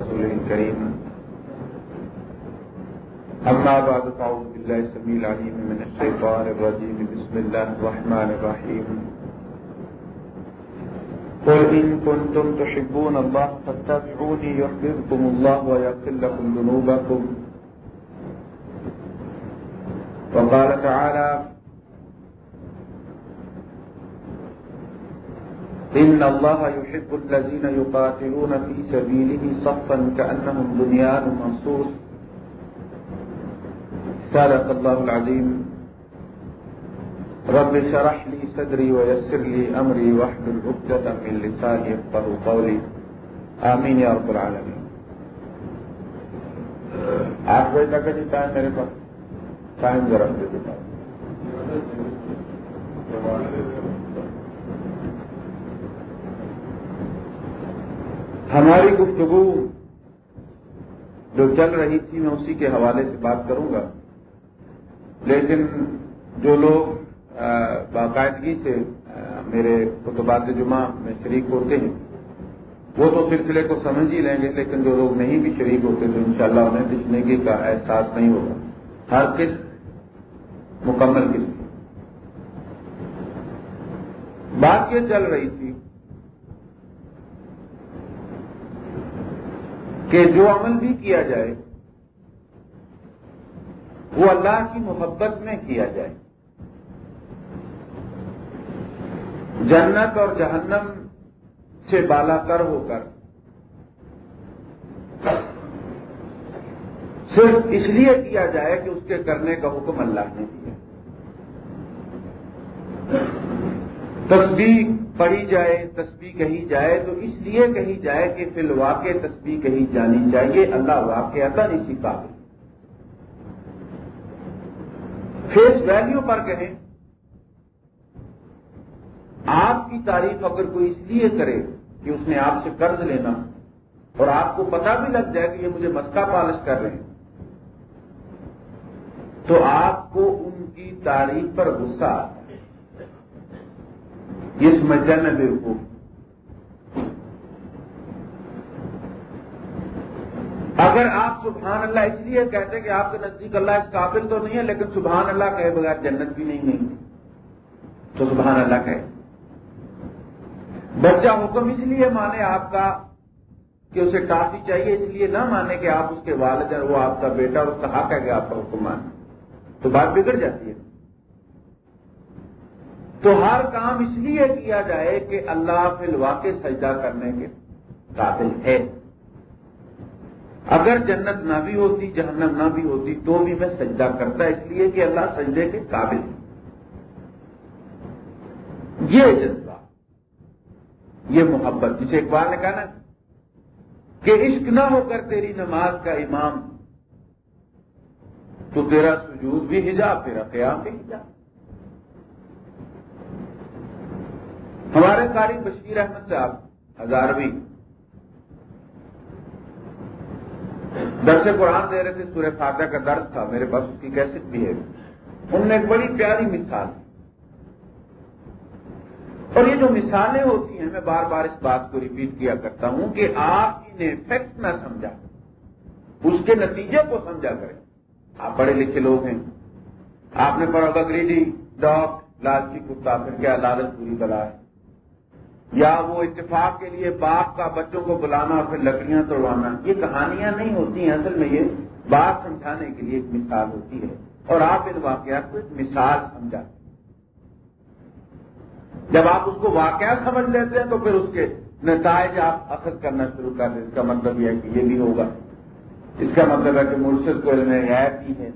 رسول الكريم أما بعد فأعوذ بالله السميع العليم من الشيطان الرجيم بسم الله الرحمن الرحيم قل إن كنتم تحبون الله فاتبعوني يحببكم الله ويغفر لكم ذنوبكم وقال تعالى إن الله يحب الذين يقاتلون في سبيله صفا كأنهم بنيان منصوص. صدق الله العظيم. رب شرح لي صدري ويسر لي أمري واحلل عقدة من لساني يفقه قولي. آمين يا رب العالمين. آٹھ بجے تک جی ٹائم میرے پاس؟ ٹائم ذرا دے دیتا ہماری گفتگو جو چل رہی تھی میں اسی کے حوالے سے بات کروں گا۔ لیکن جو لوگ باقاعدگی سے میرے خطبات جمعہ میں شریک ہوتے ہیں، وہ تو سلسلے کو سمجھ ہی لیں گے، لیکن جو لوگ نہیں بھی شریک ہوتے تو انشاءاللہ انہیں دشنگی کا احساس نہیں ہوگا۔ ہر قسم، مکمل قسم۔ بات یہ چل رہی تھی کہ جو عمل بھی کیا جائے، وہ اللہ کی محبت میں کیا جائے۔ جنت اور جہنم سے بالا کر ہو کر۔ صرف اس لیے کیا جائے کہ اس کے کرنے کا حکم اللہ نے دیا۔ تصویر پڑھی جائے، تسبیح کہی جائے، تو اس لیے کہی جائے کہ فی الواقع تسبیح کہی جانی چاہیے، اللہ واقع اسی قابل فیس ویلیو پر کہیں، آپ کی تعریف اگر کوئی اس لیے کرے کہ اس نے آپ سے قرض لینا اور آپ کو پتا بھی لگ جائے کہ یہ مجھے مسکا پالش کر رہے ہیں، تو آپ کو ان کی تعریف پر غصہ آتا یہ سمجھتا میں بالکل اگر آپ سبحان اللہ اس لیے کہتے کہ آپ کے نزدیک اللہ اس قابل تو نہیں ہے، لیکن سبحان اللہ کہے بغیر جنت بھی نہیں ہے تو سبحان اللہ کہے۔ بچہ حکم اس لیے مانے آپ کا کہ اسے کافی چاہیے، اس لیے نہ مانے کہ آپ اس کے والد ہیں، وہ آپ کا بیٹا، اس کا حق ہے کہ آپ کا حکم مانے۔ تو بات بگڑ جاتی ہے۔ تو ہر کام اس لیے کیا جائے کہ اللہ فی الواقع سجدہ کرنے کے قابل ہے۔ اگر جنت نہ بھی ہوتی، جہنم نہ بھی ہوتی، تو بھی میں سجدہ کرتا، اس لیے کہ اللہ سجدے کے قابل ہے۔ یہ جذبہ، یہ محبت۔ جسے اقبال نے کہا نا کہ عشق نہ ہو کر تیری نماز کا امام تو تیرا سجود بھی حجاب، تیرا قیام بھی حجاب۔ ہمارے قاری بشیر احمد صاحب، ہزارویں۔ درس قرآن دے رہے تھے، سورہ فاتحہ کا درس تھا، میرے پاس اس کی کیسٹ بھی ہے۔ انہوں نے ایک بڑی پیاری مثال۔ اور یہ جو مثالیں ہوتی ہیں، میں بار بار اس بات کو ریپیٹ کیا کرتا ہوں کہ آپ انہیں فیکٹ نہ سمجھا، اس کے نتیجے کو سمجھا کریں۔ آپ پڑھے لکھے لوگ ہیں۔ آپ نے پڑھا بگریڈی ڈاگ لالچی کتا، پھر کیا لالچ پوری بلا ہے۔ یا وہ اتفاق کے لیے باپ کا بچوں کو بلانا اور پھر لکڑیاں توڑوانا یہ کہانیاں نہیں ہوتی ہیں۔ اصل میں یہ بات سمجھانے کے لیے ایک مثال ہوتی ہے۔ اور آپ ان واقعات کو ایک مثال سمجھاتے جب آپ اس کو واقعہ سمجھ لیتے ہیں تو پھر اس کے نتائج آپ اخذ کرنا شروع کر دیں۔ اس کا مطلب یہ ہے کہ یہ بھی ہوگا۔ اس کا مطلب ہے کہ مرشد کو علم غائب بھی ہے۔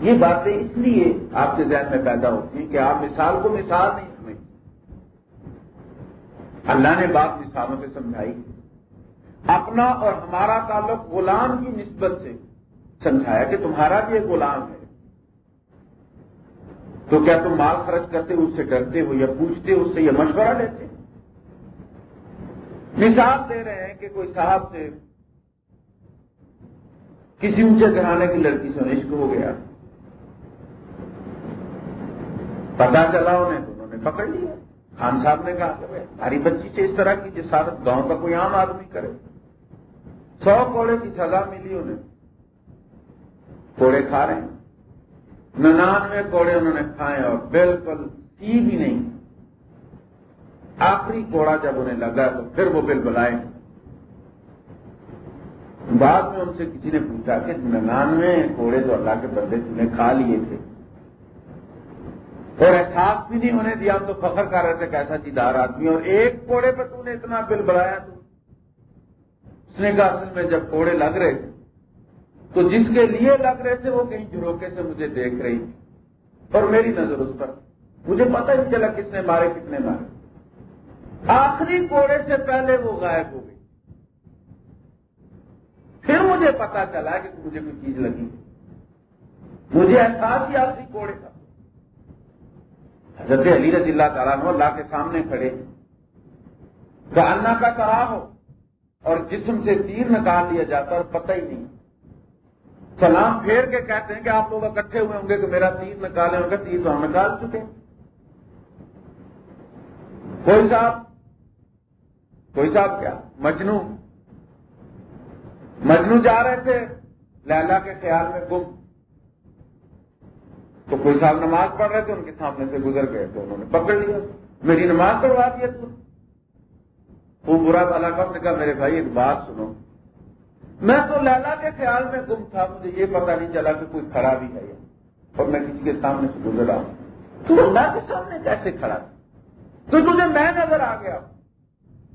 یہ باتیں اس لیے آپ کے ذہن میں پیدا ہوتی ہیں کہ آپ مثال کو مثال نہیں اللہ نے بات مثالوں سے سمجھائی۔ اپنا اور ہمارا تعلق غلام کی نسبت سے۔ سمجھایا کہ تمہارا بھی ایک غلام ہے۔ تو کیا تم مال خرچ کرتے ہو، اس سے ڈرتے ہو یا پوچھتے ہو، اس سے یا مشورہ لیتے مثال دے رہے ہیں کہ کوئی صاحب سے کسی اونچے گھرانے کی لڑکی سے عشق ہو گیا۔ پتا چلا انہیں تو انہوں نے پکڑ لیا۔ خان صاحب نے کہا کہ ہماری بچی سے اس طرح کی جسارت گاؤں کا کوئی عام آدمی کرے۔ سو کوڑے کی سزا ملی انہیں۔ کوڑے کھا رہے ہیں۔ ننانوے کوڑے انہوں نے کھائے اور بالکل سی بھی نہیں۔ آخری کوڑا جب انہیں لگا تو پھر وہ بل بلائے۔ بعد میں ان سے کسی نے پوچھا کہ ننانوے کوڑے تو اللہ کے بندے تمہیں کھا لیے تھے۔ اور احساس بھی نہیں ہونے دیا تو فخر کر رہے تھے کیسا چیدار آدمی اور ایک کوڑے پہ تو نے اتنا بل بڑھایا تو۔ اس نے کہا، اصل میں جب کوڑے لگ رہے تھے، تو جس کے لیے لگ رہے تھے، وہ کہیں جروکے سے مجھے دیکھ رہی تھی۔ اور میری نظر اس پر۔ مجھے پتہ نہیں چلا کس نے مارے کتنے مارے۔ آخری کوڑے سے پہلے وہ غائب ہو گئی۔ پھر مجھے پتا چلا کہ مجھے کوئی چیز لگی۔ مجھے احساس ہی آخری کوڑے۔ کا حضرت علی رضی اللہ تعالیٰ نے اللہ کے سامنے کھڑے۔ گاننا کا کرا ہو اور جسم سے تیر نکال لیا جاتا اور پتہ ہی نہیں۔ سلام پھیر کے کہتے ہیں کہ آپ لوگ اکٹھے ہوئے ہوں گے کہ میرا تیر نکالے ہوں گے تیر تو ہم نکال چکے کوئی صاحب؟ کوئی صاحب کیا؟ مجنو۔ مجنو جا رہے تھے۔ لیلا کے خیال میں گم۔ تو کوئی صاحب نماز پڑھ رہے تھے، ان کے سامنے سے گزر گئے تو انہوں نے پکڑ لیا۔ میری نماز پڑھوا دیا تو۔ وہ برا بھلا کب نے کہا میرے بھائی، ایک بات سنو۔ میں تو لیلا کے خیال میں گم تھا، مجھے یہ پتا نہیں چلا کہ کوئی کھڑا بھی ہے اور میں کسی کے سامنے سے گزر رہا ہوں۔ تو اللہ کے سامنے کیسے کھڑا تھا؟ تو تجھے میں نظر آ گیا۔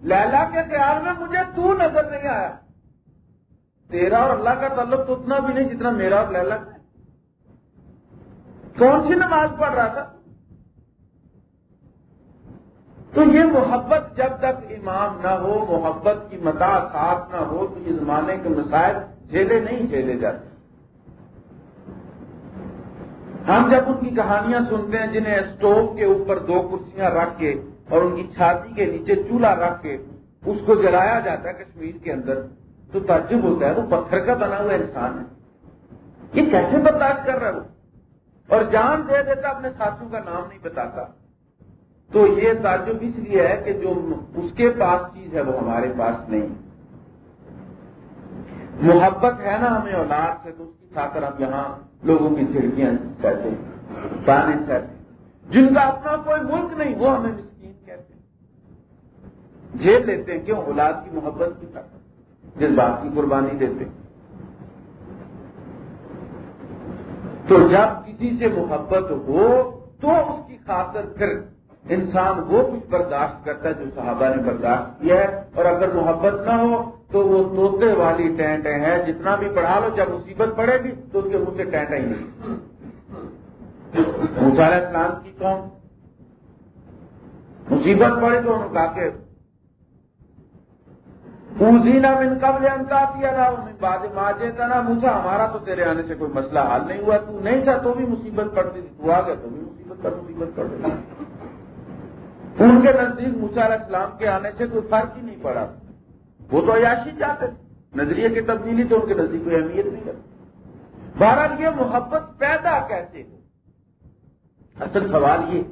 لیلا کے خیال میں مجھے تو نظر نہیں آیا۔ تیرا اور اللہ کا تعلق تو اتنا بھی نہیں جتنا میرا اور لیلا کا۔ کون سی نماز پڑھ رہا تھا؟ تو یہ محبت جب تک امام نہ ہو، محبت کی متا ساتھ نہ ہو، تو یہ زمانے کے مسائل جھیلے نہیں جھیلے جاتے۔ ہم جب ان کی کہانیاں سنتے ہیں، جنہیں اسٹوو کے اوپر دو کرسیاں رکھ کے اور ان کی چھاتی کے نیچے چولہا رکھ کے اس کو جلایا جاتا ہے کشمیر کے اندر، تو تعجب ہوتا ہے، وہ پتھر کا بنا ہوا انسان ہے۔ یہ کیسے برداشت کر رہا ہے وہ؟ اور جان دے دیتا، اپنے ساتھیوں کا نام نہیں بتاتا۔ تو یہ تعجب اس لیے ہے کہ جو اس کے پاس چیز ہے وہ ہمارے پاس نہیں۔ محبت ہے نا ہمیں اولاد سے، تو اس کی کر ہم یہاں لوگوں کی کھڑکیاں کہتے ہیں تانے کہتے جن کا اپنا کوئی ملک نہیں، وہ ہمیں مسکین کہتے ہیں۔ جیل لیتے ہیں، کیوں؟ اولاد کی محبت کی طرح جس بات کی قربانی دیتے ہیں۔ تو جب کسی سے محبت ہو تو اس کی خاطر پھر انسان وہ کچھ برداشت کرتا ہے جو صحابہ نے برداشت کیا ہے۔ اور اگر محبت نہ ہو تو وہ توتے والی ٹینٹ ہے جتنا بھی پڑھا لو، جب مصیبت پڑے گی تو اس کے منہ سے ٹینٹ ہی نہیں۔ علیہ اسلام کی کون مصیبت پڑے تو انہوں نے کہا کہ پوزینا من قبل انکافی نا بعد ماجے تھا نا مجھا ہمارا تو تیرے آنے سے کوئی مسئلہ حل نہیں ہوا۔ تو نہیں تھا تو بھی مصیبت پڑتی تھی۔ تو آ گیا تو بھی مصیبت پر مصیبت پڑ گئی ان کے نزدیک موسا علیہ السلام کے آنے سے کوئی فرق ہی نہیں پڑا۔ وہ تو عیاشی چاہتے تھے۔ نظریے کی تبدیلی تو ان کے نزدیک کوئی اہمیت نہیں کرتی بہرحال یہ محبت پیدا کیسے ہو؟ اصل سوال یہ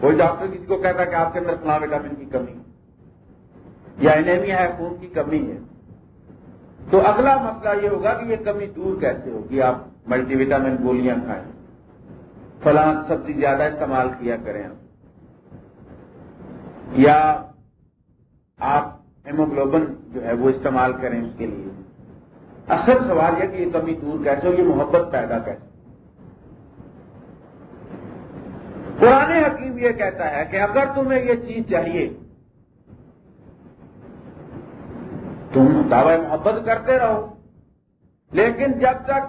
کوئی ڈاکٹر کسی کو کہتا کہ آپ کے اندر فلاں وٹامن کی کمی یا انیمیا ہے، خون کی کمی ہے۔ تو اگلا مسئلہ یہ ہوگا کہ یہ کمی دور کیسے ہوگی؟ آپ ملٹی وٹامن گولیاں کھائیں۔ فلاں سبزی زیادہ استعمال کیا کریں آپ۔ یا آپ ہیموگلوبن جو ہے وہ استعمال کریں اس کے لیے۔ اصل سوال یہ کہ یہ کمی دور کیسے ہو یہ محبت پیدا کیسے پرانے حکیم یہ کہتا ہے کہ اگر تمہیں یہ چیز چاہیے تم دعوی محبت کرتے رہو۔ لیکن جب تک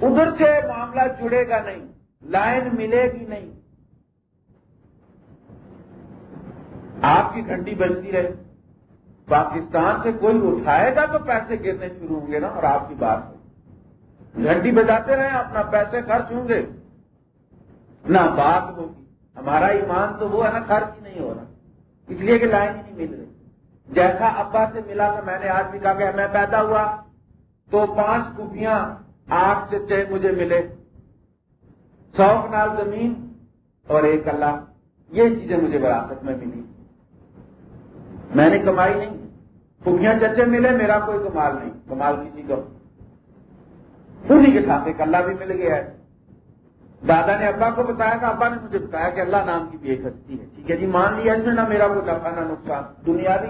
ادھر سے معاملہ جڑے گا نہیں، لائن ملے گی نہیں، آپ کی گھنٹی بجتی رہے۔ پاکستان سے کوئی اٹھائے گا تو پیسے گرنے شروع ہوں گے نا، اور آپ کی بات گھنٹی بجاتے رہے، اپنا پیسے خرچ ہوں گے۔ نہ بات ہوگی، ہمارا ایمان تو وہ ہے نا، خرچ ہی نہیں ہو رہا۔ اس لیے کہ لائن ہی نہیں مل رہی۔ جیسا ابا سے ملا تو میں نے آج بھی کہا کہ میں پیدا ہوا تو پانچ کپیاں آٹھ سے چھ مجھے ملے۔ سو کنال زمین اور ایک اللہ۔ یہ چیزیں مجھے وراثت میں ملی۔ میں نے کمائی نہیں۔ پھوپیاں چچے ملے، میرا کوئی کمال نہیں۔ کمال کسی کو۔ انہیں کے ساتھ اللہ بھی مل گیا ہے۔ دادا نے ابا کو بتایا کہ ابا نے مجھے بتایا کہ اللہ نام کی بھی ایک ہستی ہے۔ ٹھیک ہے جی مان لیا اس میں نہ میرا کوئی نفع نہ نقصان۔ دنیا بھی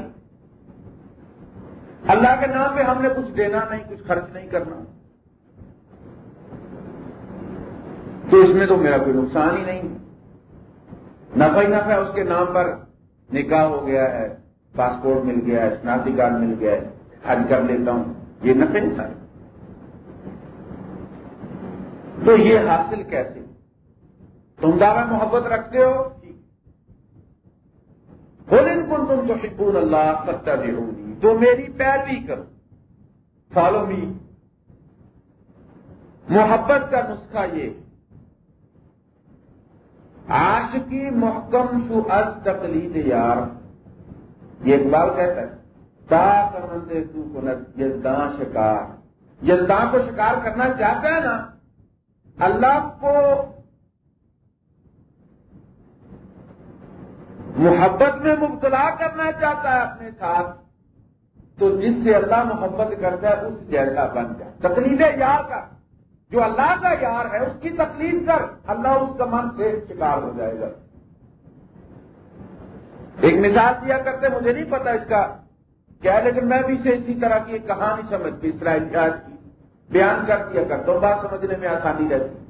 اللہ کے نام پہ ہم نے کچھ دینا نہیں، کچھ خرچ نہیں کرنا۔ تو اس میں تو میرا کوئی نقصان ہی نہیں۔ نفع ہی نفع اس کے نام پر نکاح ہو گیا ہے، پاسپورٹ مل گیا ہے، شناختی کارڈ مل گیا ہے، حج کر لیتا ہوں۔ یہ نفع نہیں سارے تو یہ حاصل کیسے؟ تم دعوی محبت رکھتے ہو؟ بول ان کو تم تو شکون اللہ سچا بھی ہوگی تو میری پیروی کرو۔ فالو می محبت کا نسخہ یہ۔ آش کی محکم سو از تقلید یار۔ یہ اقبال کہتا ہے، تا کرتے تو کنت شکار۔ یزداں کو شکار کرنا چاہتا ہے نا، اللہ کو محبت میں مبتلا کرنا چاہتا ہے اپنے ساتھ۔ تو جس سے اللہ محبت کرتا ہے، اس جیسا بن جائے تکلیف یار کا۔ جو اللہ کا یار ہے، اس کی تکلیف کر۔ اللہ اس کا من سے شکار ہو جائے گا۔ ایک مثال دیا کرتے، مجھے نہیں پتا اس کا۔ کیا لیکن میں بھی اسے اسی طرح کی ایک کہانی سمجھتی، اسرائیل جاج کی۔ بیان کر دیا کرتا ہوں، بات سمجھنے میں آسانی رہتی۔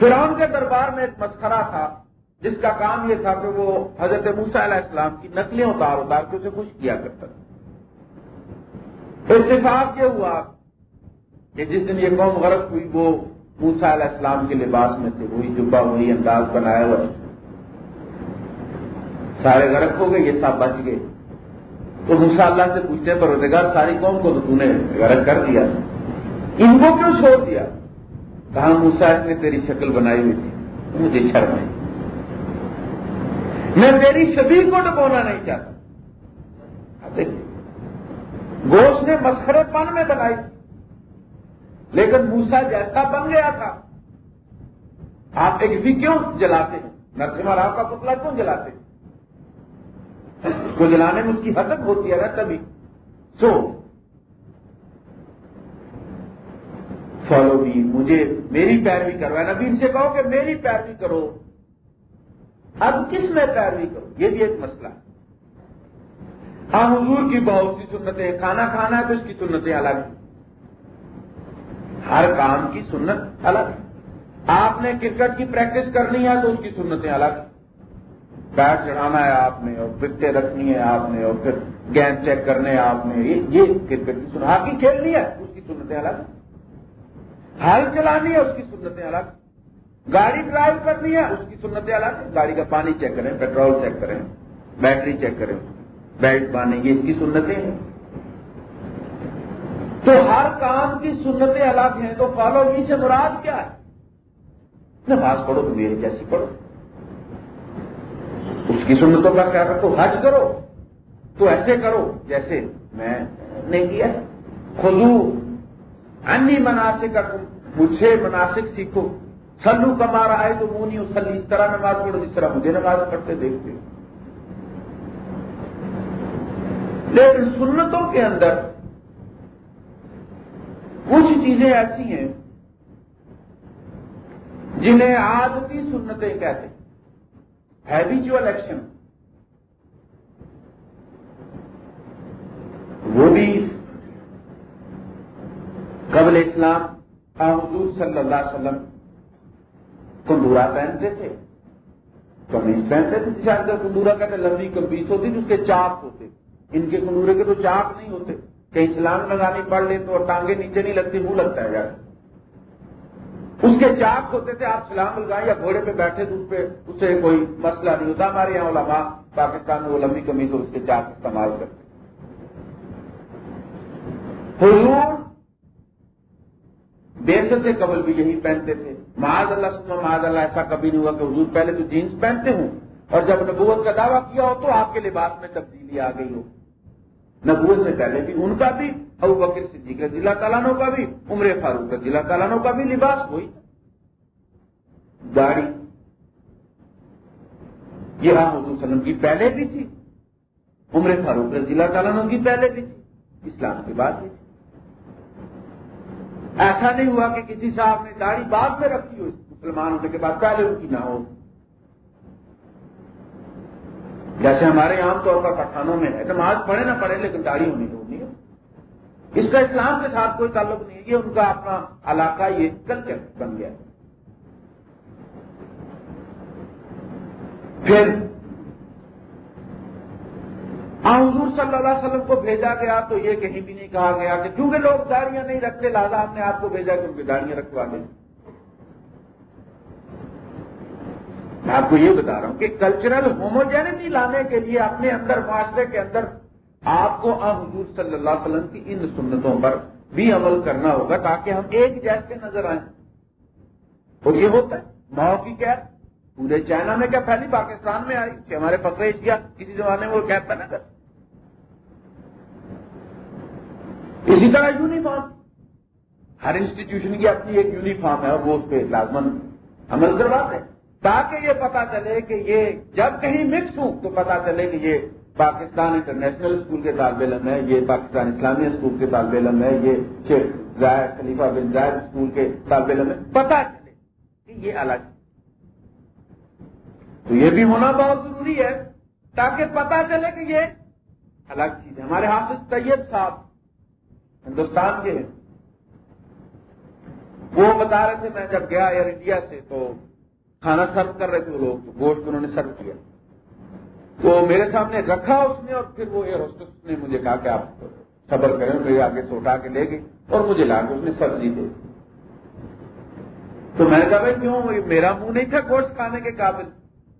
فرعون کے دربار میں ایک مسخرہ تھا۔ جس کا کام یہ تھا کہ وہ حضرت موسا علیہ السلام کی نقلیں اتار اتار کے اسے خوش کیا کرتا تھا۔ اتفاق یہ ہوا کہ جس دن یہ قوم غرق ہوئی، وہ موسا علیہ السلام کے لباس میں تھے وہی جبا وہی انداز بنایا ہوا سارے غرق ہو گئے، یہ سب بچ گئے۔ تو موسا اللہ سے پوچھتے پر روزگار ساری قوم کو تو نے غرق کر دیا۔ ان کو کیوں چھوڑ دیا؟ کہاں موسا اس نے تیری شکل بنائی ہوئی تھی مجھے شرم ہے۔ میں تیری شبیر کو ڈبونا نہیں چاہتا۔ دیکھیے گوشت نے مسخرے پن میں بنائی۔ لیکن موسا جیسا بن گیا تھا۔ آپ ایک بھی کیوں جلاتے ہیں؟ نرسمہ راؤ کا پتلا کیوں جلاتے ہیں؟ اس کو جلانے میں اس کی حدت ہوتی ہے نا تبھی سو، فالو بھی، مجھے میری پیروی کرو۔ نبی ان سے کہو کہ میری پیروی کرو۔ اب کس میں پیروی کروں؟ یہ بھی ایک مسئلہ ہے۔ ہاں حضور کی بہت سی سنتیں، کھانا کھانا ہے تو اس کی سنتیں الگ ہیں۔ ہر کام کی سنت الگ ہے۔ آپ نے کرکٹ کی پریکٹس کرنی ہے تو اس کی سنتیں الگ ہیں۔ بیٹ چڑھانا ہے آپ نے، اور وکٹیں رکھنی ہے آپ نے، اور پھر گیند چیک کرنے آپ نے۔ یہ کرکٹ کی سنت، ہاکی کھیلنی ہے اس کی سنتیں الگ ہل چلانی ہے اس کی سنتیں الگ گاڑی ڈرائیو کرنی ہے، اس کی سنتیں الگ گاڑی کا پانی چیک کریں پیٹرول چیک کریں بیٹری چیک کریں۔ بیلٹ باندھیں گے اس کی سنتیں ہیں۔ تو ہر کام کی سنتیں الگ ہیں، تو فالو جی سے مراد کیا ہے؟ نماز پڑھو تو میری جیسی پڑھو۔ اس کی سنتوں کا کیا رکھو، حج کرو۔ تو ایسے کرو جیسے میں نے کیا۔ خزو انی مناسب مجھے مناسب سیکھو۔ سلو کما رہا ہے تو منہ نہیں اسلی اس طرح نماز پڑھو، جس طرح مجھے نماز پڑھتے دیکھتے لیکن سنتوں کے اندر کچھ چیزیں ایسی ہیں جنہیں آدتی سنتیں کہتے ہیبیچل ایکشن وہ بھی قبل اسلام حضور صلی اللہ علیہ وسلم کندورا پہنتے تھے۔ کمیز پہنتے تھے جسے آج کل کندورا کہتے لمبی کمیز ہوتی تھی، اس کے چاک ہوتے۔ ان کے کندورے کے تو چاک نہیں ہوتے۔ کہیں سلام لگانی پڑ لیں تو اور ٹانگیں نیچے نہیں لگتی، منہ لگتا ہے یار اس کے چاک ہوتے تھے، آپ سلام لگائیں یا گھوڑے پہ بیٹھے تو پہ، اس سے کوئی مسئلہ نہیں ہوتا۔ ہمارے یہاں علماء پاکستان میں وہ لمبی کمیز اور اس کے چاک استعمال کرتے۔ حضور بے سے قبل بھی یہی پہنتے تھے۔ معاذ اللہ سنو معاذ اللہ، ایسا کبھی نہیں ہوا کہ حضور پہلے تو جینس پہنتے ہوں۔ اور جب نبوت کا دعویٰ کیا ہو تو آپ کے لباس میں تبدیلی آ گئی ہو۔ نبوت سے پہلے بھی ان کا بھی، ابو بکر صدیق رضی اللہ تعالیٰ کا بھی، عمر فاروق رضی اللہ تعالیٰ کا بھی لباس ہوئی داڑھی۔ یہ ہاں حضور وسلم کی پہلے بھی تھی۔ عمر فاروق رضی اللہ تعالیٰ کی پہلے بھی تھی۔ اسلام کے بعد بھی تھی۔ ایسا نہیں ہوا کہ کسی صاحب نے داڑھی بعد میں رکھی ہو مسلمان ہونے کے بعد پہلے ان کی نہ ہو۔ جیسے ہمارے عام طور پر پٹھانوں میں ہے، نماز پڑھے نہ پڑھے لیکن داڑھی ہونی ہوگی اس کا اسلام کے ساتھ کوئی تعلق نہیں ہے، یہ ان کا اپنا علاقہ، یہ کلچر بن گیا۔ پھر حضور صلی اللہ علیہ وسلم کو بھیجا گیا تو یہ کہیں بھی نہیں کہا گیا کہ کیونکہ لوگ داڑیاں نہیں رکھتے لہٰذا ہم نے آپ کو بھیجا کہ ان کی داڑیاں رکھوا دیں۔ میں آپ کو یہ بتا رہا ہوں کہ کلچرل ہوموجینٹی لانے کے لیے اپنے اندر معاشرے کے اندر آپ کو اب حضور صلی اللہ علیہ وسلم کی ان سنتوں پر بھی عمل کرنا ہوگا تاکہ ہم ایک جیسے نظر آئیں۔ اور یہ ہوتا ہے۔ ماحول کی کیا پورے چائنا میں کیا پھیلی پاکستان میں آئی کہ ہمارے پکڑے کیا کسی زمانے میں وہ کہتا نہ کر اسی طرح یونیفارم۔ ہر انسٹیٹیوشن کی اپنی ایک یونیفارم ہے اور وہ اس پہ لازمن عمل کرواتے ہیں۔ تاکہ یہ پتا چلے کہ یہ جب کہیں مکس ہوں تو پتا چلے کہ یہ پاکستان انٹرنیشنل اسکول کے طالب علم ہے یہ پاکستان اسلامی اسکول کے طالب علم ہے یہ شیخ زائد خلیفہ بن زائد اسکول کے طالب علم ہے پتا چلے کہ یہ الگ تو یہ بھی ہونا بہت ضروری ہے تاکہ پتا چلے کہ یہ الگ چیز ہے۔ ہمارے حافظ طیب صاحب ہندوستان کے ہیں۔ وہ بتا رہے تھے، میں جب گیا ایئر انڈیا سے تو کھانا سرو کر رہے تھے وہ لوگ، گوشت انہوں نے سرو کیا۔ تو میرے سامنے رکھا اس نے اور پھر وہ ایئر ہوسٹس نے مجھے کہا کہ آپ صبر کریں، میرے آگے سے اٹھا کے لے گئی اور مجھے لا کے اس نے سبزی دے تو میں نے کہا بھائی، کیوں؟ میرا منہ نہیں تھا گوشت کھانے کے قابل۔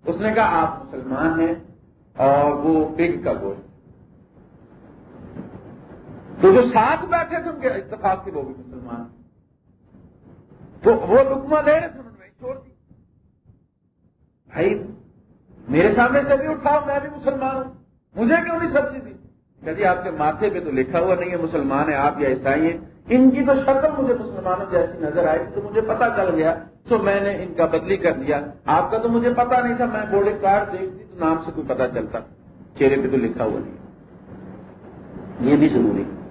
اس نے کہا، آپ مسلمان ہیں اور وہ پگ کا گوشت۔ تو جو ساتھ بیٹھے تھے ان کے اتفاق سے وہ بھی مسلمان تو وہ لکما لے رہے تھے انہوں نے چھوڑ دی۔ بھائی، میرے سامنے سے بھی اٹھاؤ، میں بھی مسلمان ہوں۔ مجھے کیوں نہیں سبزی دی؟ کہ آپ کے ماتھے پہ تو لکھا ہوا نہیں ہے، مسلمان ہے آپ یا عیسائی ہیں۔ ان کی تو شکل مجھے مسلمانوں جیسی نظر آئی، تو مجھے پتا چل گیا۔ تو میں نے ان کا بدلی کر دیا۔ آپ کا تو مجھے پتا نہیں تھا، میں بورڈ کارڈ دیکھتی تو نام سے کوئی پتا چلتا۔ چہرے پہ تو لکھا ہوا نہیں۔ یہ بھی ضروری۔ ہے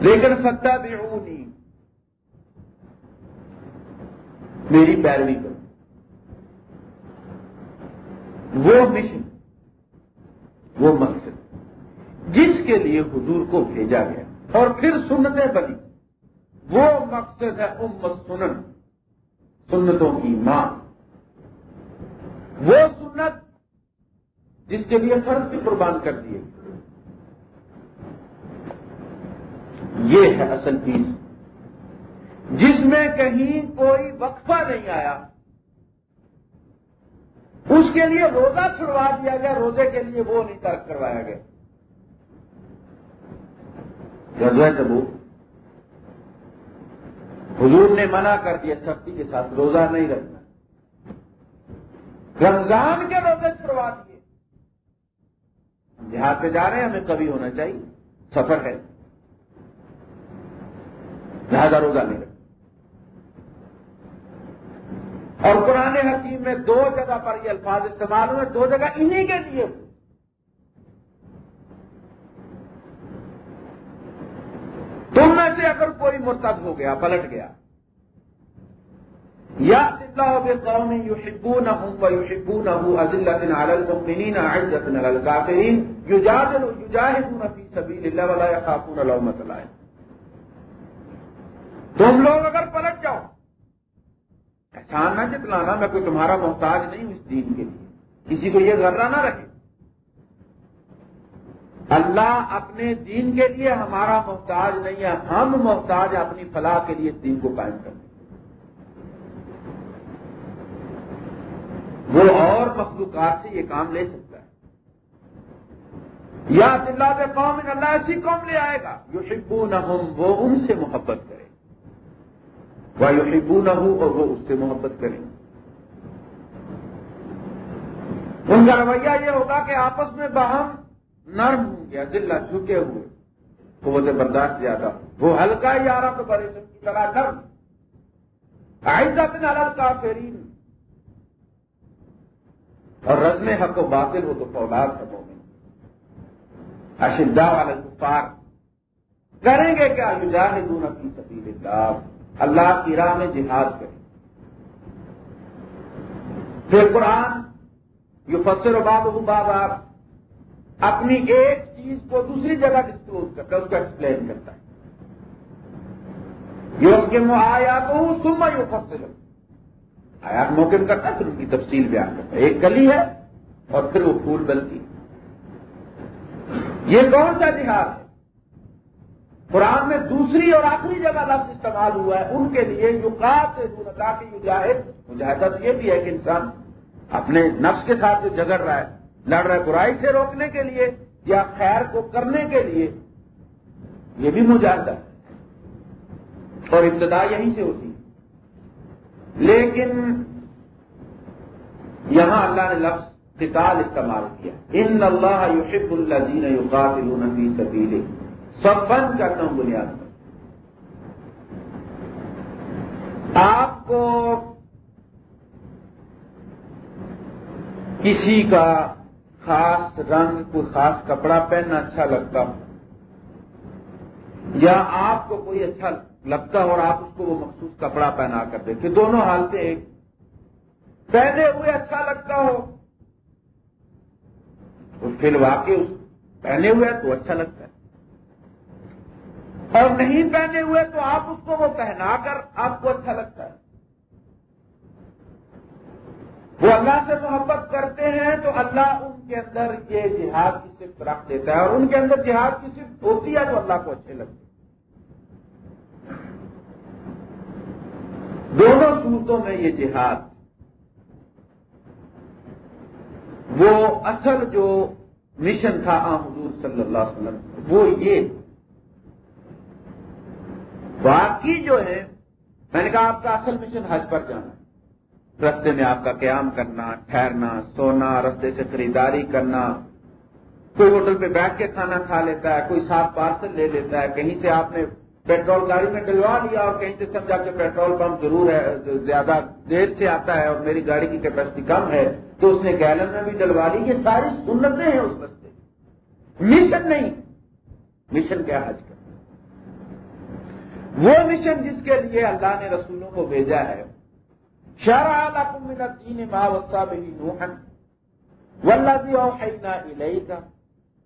لیکن ستا بھی میری پیروی کرو۔ وہ مشن، وہ مقصد، جس کے لیے حضور کو بھیجا گیا۔ اور پھر سنتیں بنی۔ وہ مقصد ہے امت سنن، سنتوں کی ماں وہ سنت جس کے لیے فرض بھی قربان کر دیے۔ یہ ہے اصل چیز۔ جس میں کہیں کوئی وقفہ نہیں آیا۔ اس کے لیے روزہ چھڑوا دیا گیا، روزے کے لیے وہ نہیں ترک کروایا گیا۔ غزوہ تبو حضور نے منع کر دیا سختی کے ساتھ، روزہ نہیں رکھنا۔ رمضان کے روزے چھڑوا دیے۔ دیہات پہ جا رہے ہیں، ہمیں کبھی ہونا چاہیے۔ سفر ہے۔ لہذا روزہ نہیں رکھنا اور قرآن حکیم میں دو جگہ پر یہ الفاظ استعمال ہوئے، دو جگہ انہی کے لیے۔ تم میں سے اگر کوئی مرتب ہو گیا، پلٹ گیا یا اللہ قوم یو شبو نہ ہوں یو شبو نہ ہوں عزل المؤمنین عزت الکافرین یجاہدون فی سبیل اللہ ولا یخافون لومۃ تم لوگ اگر پلٹ جاؤ احسان نہ جتلانا میں کوئی تمہارا محتاج نہیں ہوں اس دین کے لیے۔ کسی کو یہ غرہ نہ رکھے۔ اللہ اپنے دین کے لیے ہمارا محتاج نہیں ہے، ہم محتاج اپنی فلاح کے لیے اس دین کو قائم کریں وہ اور مخلوقات سے یہ کام لے سکتا ہے۔ یا اللہ کے قوم اللہ ایسی قوم لے آئے گا جو شکو نہ وہ ان سے محبت کرے۔ وہ نہ ہو اور وہ اس سے محبت کریں۔ ان کا رویہ یہ ہوگا کہ آپس میں باہم نرم ہوں گیا دل جھکے ہوئے قوت برداشت زیادہ وہ ہلکا ہی آ رہا تو بڑے کی طرح نرم۔ آئندہ بن الگ کا فرین اور رزم حق و باطل ہو تو فولاد ہے مومن۔ اشدا والے کفار کریں گے کیا یجاہدون فی سبیل اللہ۔ اللہ کی راہ میں جہاد کریں پھر قرآن یو فصل باب بابا اپنی ایک چیز کو دوسری جگہ ڈسکلوز کرتا ہے، اس کو ایکسپلین کرتا ہے۔ یہ اس کے آیات ہوں سما یو فصل آیات موقع کرتا ہے، پھر ان کی تفصیل بیان کرتا ہے۔ ایک کلی ہے اور پھر وہ پھول بلتی یہ کون سا جہاد ہے؟ قرآن میں دوسری اور آخری جگہ لفظ استعمال ہوا ہے، ان کے لیے جو سے کی مجاہد مجاہدہ تو یہ بھی ہے کہ انسان اپنے نفس کے ساتھ جو جگڑ رہا ہے، لڑ رہا ہے، برائی سے روکنے کے لیے یا خیر کو کرنے کے لیے، یہ بھی مجاہدہ اور ابتدا یہیں سے ہوتی ہے۔ لیکن یہاں اللہ نے لفظ قتال استعمال کیا۔ ان اللہ یحب الذین یقاتلون فی سبیلہ۔ سب بند کرتا ہوں بنیاد پر۔ آپ کو کسی کا خاص رنگ، کوئی خاص کپڑا پہننا اچھا لگتا ہو، یا آپ کو کوئی اچھا لگتا ہو اور آپ اس کو وہ مخصوص کپڑا پہنا کر دیکھیں دونوں حالتیں ایک۔ پہنے ہوئے اچھا لگتا ہو پھر واقعی پہنے ہوئے تو اچھا لگتا ہے۔ اور نہیں پہنے ہوئے تو آپ اس کو وہ پہنا کر آپ کو اچھا لگتا ہے۔ وہ اللہ سے محبت کرتے ہیں تو اللہ ان کے اندر یہ جہاد کی صرف رکھ دیتا ہے اور ان کے اندر جہاد کی صرف ہوتی ہے تو اللہ کو اچھے لگتے دونوں صورتوں میں یہ جہاد، وہ اصل جو مشن تھا آ حضور صلی اللہ علیہ وسلم، وہ یہ باقی جو ہے، میں نے کہا آپ کا اصل مشن حج پر جانا رستے میں آپ کا قیام کرنا، ٹھہرنا، سونا، رستے سے خریداری کرنا۔ کوئی ہوٹل پہ بیٹھ کے کھانا کھا لیتا ہے، کوئی ساتھ پارسل لے لیتا ہے، کہیں سے آپ نے پیٹرول گاڑی میں ڈلوا لیا اور کہیں سے سمجھا کہ پیٹرول پمپ ضرور ہے، زیادہ دیر سے آتا ہے اور میری گاڑی کی کیپیسٹی کم ہے، تو اس نے گیلن میں بھی ڈلوا لی۔ یہ ساری سنتیں ہیں اس رستے مشن نہیں۔ مشن کیا حج کا؟ وہ مشن جس کے لیے اللہ نے رسولوں کو بھیجا ہے۔ شارا من الدین ما وصا به نوحا والذي اوحينا اليك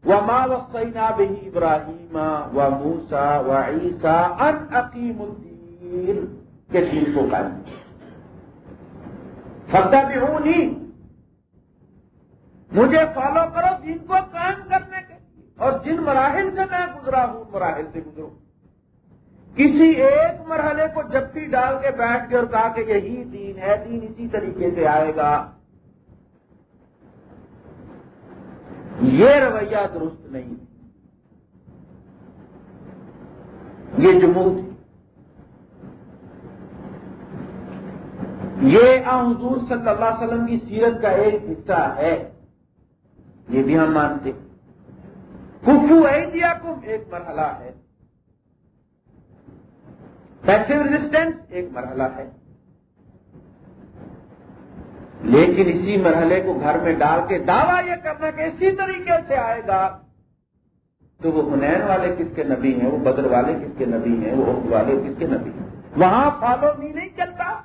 وما وصينا به ابراهيم وموسى وعيسى ان اقيموا الدين کے دین کو قائم فتبعوني مجھے فالو کرو دین کو قائم کرنے کے اور جن مراحل سے میں گزرا ہوں، مراحل سے گزروں کسی ایک مرحلے کو جپی ڈال کے بیٹھ کے اور کہا کہ یہی دین ہے، دین اسی طریقے سے آئے گا۔ یہ رویہ درست نہیں۔ یہ جمود یہ حضور صلی اللہ علیہ وسلم کی سیرت کا ایک حصہ ہے۔ یہ بھی ہم مانتے۔ کفو ایدیا کم ایک مرحلہ ہے۔ پیسو ریزسٹینس ایک مرحلہ ہے۔ لیکن اسی مرحلے کو گھر میں ڈال کے دعویٰ یہ کرنا کہ اسی طریقے سے آئے گا۔ تو وہ حنین والے کس کے نبی ہیں؟ وہ بدر والے کس کے نبی ہیں؟ وہ عہد والے کس کے نبی ہیں؟ وہاں فالو می نہیں چلتا۔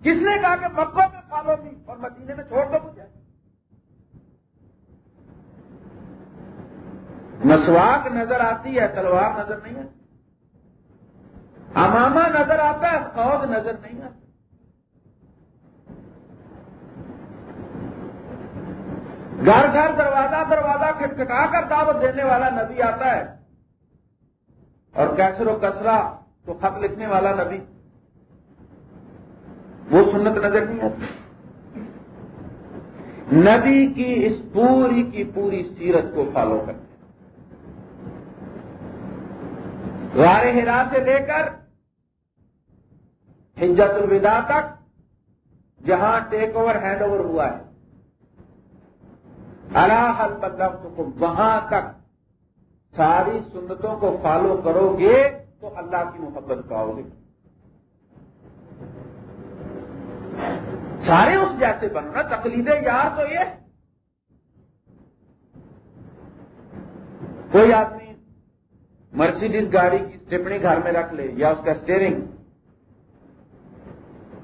کس نے کہا کہ مکوں میں فالو می اور مدینے میں چھوڑ دو مجھے۔ مسواک نظر آتی ہے، تلوار نظر نہیں آتی۔ اماما نظر آتا ہے فوج نظر نہیں آتا۔ گھر گھر دروازہ دروازہ کھٹکھٹا کر دعوت دینے والا نبی آتا ہے۔ اور کیسر و کسرا تو خط لکھنے والا نبی۔ وہ سنت نظر نہیں آتی۔ نبی کی اس پوری کی پوری سیرت کو فالو کرتے غار ہرا سے لے کر ہجت الوداع تک جہاں ٹیک اوور ہینڈ اوور ہوا ہے۔ حل بدلفت کو وہاں تک ساری سنتوں کو فالو کرو گے تو اللہ کی محبت پاؤ گے۔ سارے اس جیسے بننا تقلید یار تو یہ۔ کوئی آدمی مرسیڈیز گاڑی کی ٹپنی گھر میں رکھ لے یا اس کا اسٹیئرنگ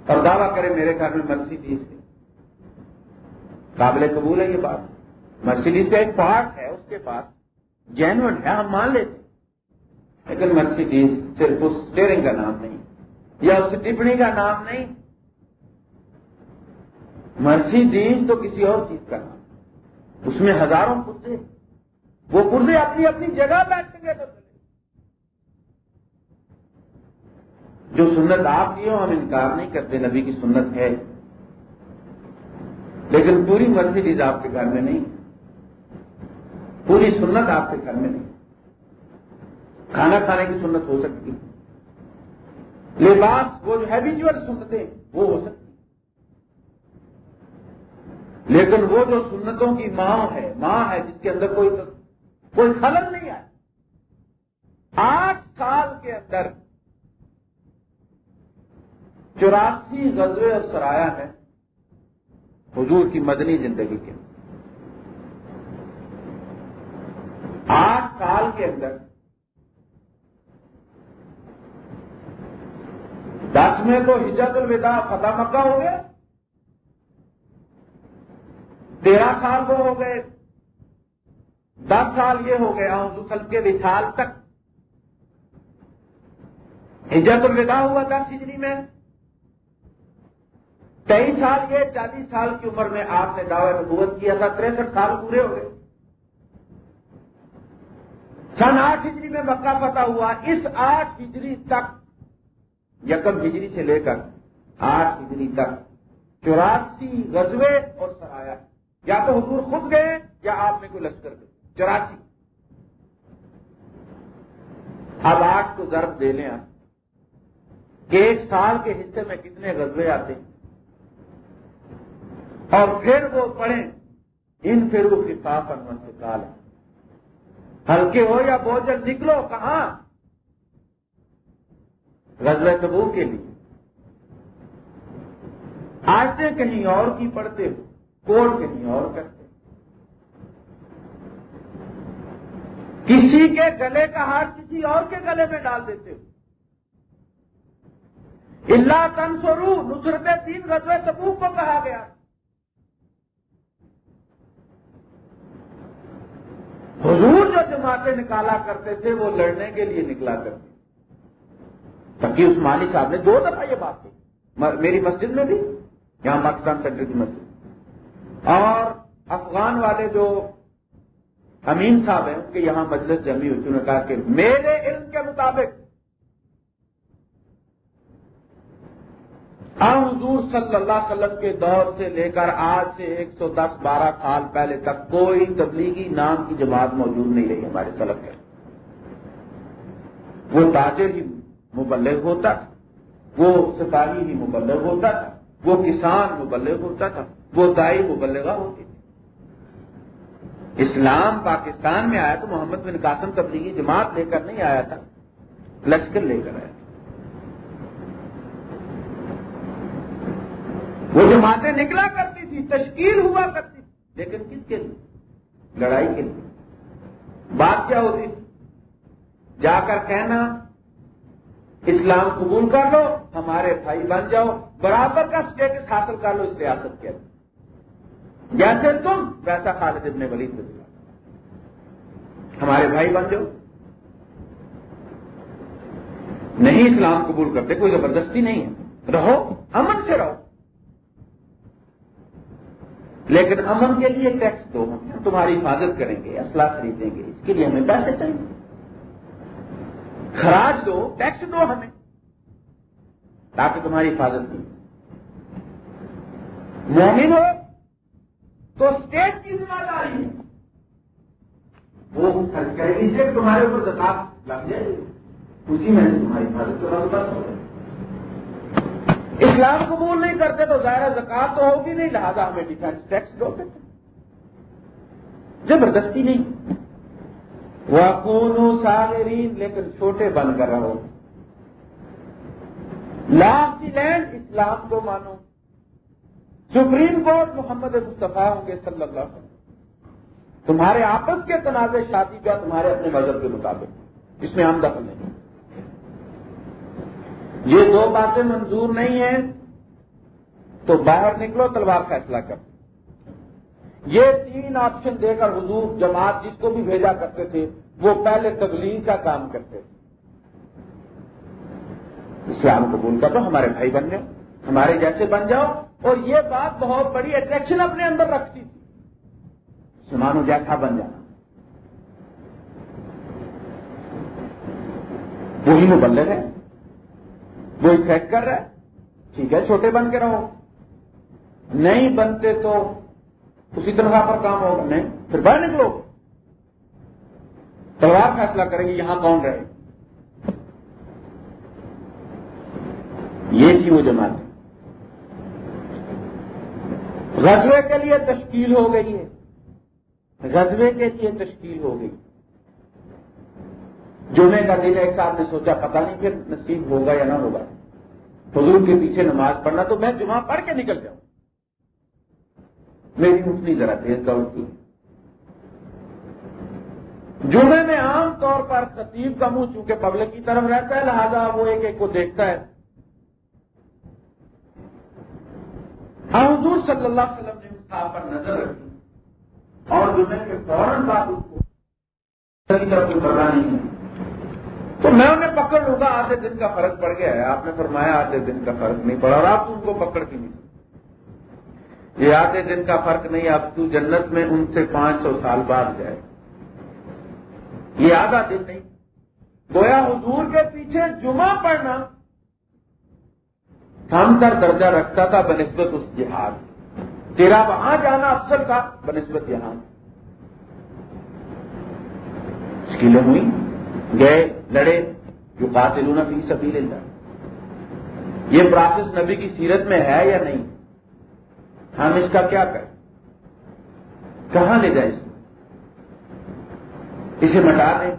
اور دعویٰ کرے میرے گھر میں مرسیڈیز ہے۔ قابل قبول ہے یہ بات۔ مرسیڈیز کا ایک پارٹ ہے، اس کے پاس جینون ہے، ہم مان لیتے لیکن مرسیڈیز صرف اس اسٹیئرنگ کا نام نہیں، یا اس ٹپنی کا نام نہیں۔ مرسیڈیز تو کسی اور چیز کا نام۔ اس میں ہزاروں پرزے۔ وہ پرزے اپنی اپنی جگہ بیٹھیں گے تو جو سنت آپ کی ہو، ہم انکار نہیں کرتے، نبی کی سنت ہے۔ لیکن پوری مرسیڈیز آپ کے گھر میں نہیں۔ پوری سنت آپ کے گھر میں نہیں۔ کھانا کھانے کی سنت ہو سکتی۔ لباس، وہ جو ہیبیچل سنتیں، وہ ہو سکتی۔ لیکن وہ جو سنتوں کی ماں ہے ماں ہے، جس کے اندر کوئی کوئی خلل نہیں آئے۔ آٹھ سال کے اندر چوراسی غزوے اور سرایا ہے، حضور کی مدنی زندگی کے۔ آٹھ سال کے اندر دس میں تو ہجرت الوداع فتح مکہ ہو گیا تیرہ سال وہ ہو گئے، دس سال یہ ہو گیا حضور کے وشال تک۔ ہجرت الوداع ہوا دس ہجری میں۔ تیئیس سال یہ چالیس سال کی عمر میں آپ نے دعوی نبوت کیا تھا، تریسٹھ سال پورے ہو گئے۔ سن آٹھ ہجری میں مکہ فتح ہوا۔ اس آٹھ ہجری تک، یکم ہجری سے لے کر آٹھ ہجری تک، چوراسی غزوے اور سرایا یا تو حضور خود گئے یا آپ نے کوئی لشکر گئے۔ چوراسی۔ اب آٹھ کو ضرب دے لیں آپ۔ ایک سال کے حصے میں کتنے غزبے آتے؟ ہیں اور پھر وہ پڑھیں۔ ان پھر وہ کتاب سے کال ہلکے ہو یا بوجھل نکلو، کہاں؟ غزل تبو کے لیے۔ آجتے کہیں اور کی پڑھتے ہو، کوٹ کہیں اور کرتے کسی کے گلے کا ہاتھ کسی اور کے گلے میں ڈال دیتے ہو۔ اللہ تن سورو نصرت تین غزل تبوک کو کہا گیا۔ حضور جو جماعتیں نکالا کرتے تھے، وہ لڑنے کے لیے نکلا کرتے تقی عثمانی صاحب نے دو دفعہ یہ بات کی میری مسجد میں بھی، یہاں پاکستان سینٹر کی مسجد۔ اور افغان والے جو امین صاحب ہیں، ان کے یہاں مجلس جمی ہوئی۔ انہوں نے کہا کہ میرے علم کے مطابق حضور صلی اللہ علیہ وسلم کے دور سے لے کر آج سے ایک سو دس بارہ سال پہلے تک کوئی تبلیغی نام کی جماعت موجود نہیں رہی ہمارے سلب میں۔ وہ تاجر ہی مبلغ ہوتا تھا، وہ سپاہی ہی مبلغ ہوتا تھا، وہ کسان مبلغ ہوتا تھا، وہ دائی مبلغہ ہوتی تھی اسلام پاکستان میں آیا تو محمد بن قاسم تبلیغی جماعت لے کر نہیں آیا تھا، لشکر لے کر آیا وہ جماعتیں نکلا کرتی تھی، تشکیل ہوا کرتی تھی۔ لیکن کس کے لیے؟ لڑائی کے لیے۔ بات کیا ہوتی تھی؟ جا کر کہنا، اسلام قبول کر لو، ہمارے بھائی بن جاؤ، برابر کا اسٹیٹس حاصل کر لو اس ریاست کے اندر۔ جیسے تم، ویسا خالد ابن ولید دیا ہمارے بھائی بن جاؤ۔ نہیں اسلام قبول کرتے، کوئی زبردستی نہیں ہے۔ رہو، امن سے رہو۔ لیکن امن کے لیے ٹیکس دو ہم تمہاری حفاظت کریں گے اسلحہ خریدیں گے، اس کے لیے ہمیں پیسے چاہیے۔ خراج دو، ٹیکس دو ہمیں، تاکہ تمہاری حفاظت کی۔ مومن ہو تو اسٹیٹ کی ذمہ داری ہے۔ وہ خرچ کرے گی تمہارے اوپر زکات لگ جائے گی۔ اسی میں تمہاری حفاظت کرنا بس ہو اسلام قبول نہیں کرتے تو ظاہر زکات تو ہوگی نہیں، لہٰذا ہمیں ڈیفینس ٹیکس دو زبردستی نہیں۔ وہ کون ساغرین لیکن چھوٹے بن کر رہو۔ لاسٹ لینڈ اسلام کو مانو۔ سپریم کورٹ محمد مصطفیٰ ہوں گے صلی اللہ علیہ وسلم۔ تمہارے آپس کے تنازع، شادی کا تمہارے اپنے مذہب کے مطابق۔ اس میں ہم دخل نہیں۔ یہ دو باتیں منظور نہیں ہیں، تو باہر نکلو، تلوار فیصلہ کر یہ تین آپشن دے کر حضور جماعت جس کو بھی بھیجا کرتے تھے، وہ پہلے تبلیغ کا کام کرتے تھے۔ اسلام قبول کر دو ہمارے بھائی بن جاؤ، ہمارے جیسے بن جاؤ۔ اور یہ بات بہت بڑی اٹریکشن اپنے اندر رکھتی تھی۔ سمانو جیسا بن جانا۔ وہی مبلغ ہے۔ وہ افیکٹ کر رہا ہے۔ ٹھیک ہے، چھوٹے بن کے رہو۔ نہیں بنتے تو اسی طرح پر کام ہوگا۔ نہیں، پھر باہر نکلو۔ تلوار فیصلہ کریں گے، یہاں کون رہے۔ یہ تھی وہ جماعت۔ غزوے کے لیے تشکیل ہو گئی ہے۔ غزوے کے لیے تشکیل ہو گئی۔ جمعے کا دن ایک صاحب نے سوچا پتا نہیں پھر نصیب ہوگا یا نہ ہوگا۔ حضور کے پیچھے نماز پڑھنا تو میں جمعہ پڑھ کے نکل جاؤں۔ میری اٹھنی ذرا تیز دوڑ کی جمعے میں عام طور پر خطیب کا منہ چونکہ پبلک کی طرف رہتا ہے، لہذا وہ ایک ایک کو دیکھتا ہے۔ ہاں حضور صلی اللہ علیہ وسلم نے اس پر نظر رکھی۔ اور جمعے کے فوراً بعد اس کو کوئی نہیں ہے۔ تو میں انہیں پکڑ لوں گا، آدھے دن کا فرق پڑ گیا ہے۔ آپ نے فرمایا آدھے دن کا فرق نہیں پڑا اور آپ ان کو پکڑ کے نہیں سکتے۔ یہ آدھے دن کا فرق نہیں، اب تو جنت میں ان سے پانچ سو سال بعد جائے۔ یہ آدھا دن نہیں۔ گویا حضور کے پیچھے جمعہ پڑھنا ہم تر درجہ رکھتا تھا بنسبت اس جہاد۔ تیرا وہاں جانا افسر تھا بنسبت یہاں۔ اسکیلیں ہوئی گئے، لڑے جو قاتل فی سبیل اللہ یہ پروسیس نبی کی سیرت میں ہے یا نہیں؟ ہم اس کا کیا کریں؟ کہاں لے جائیں اسے مٹا دیں۔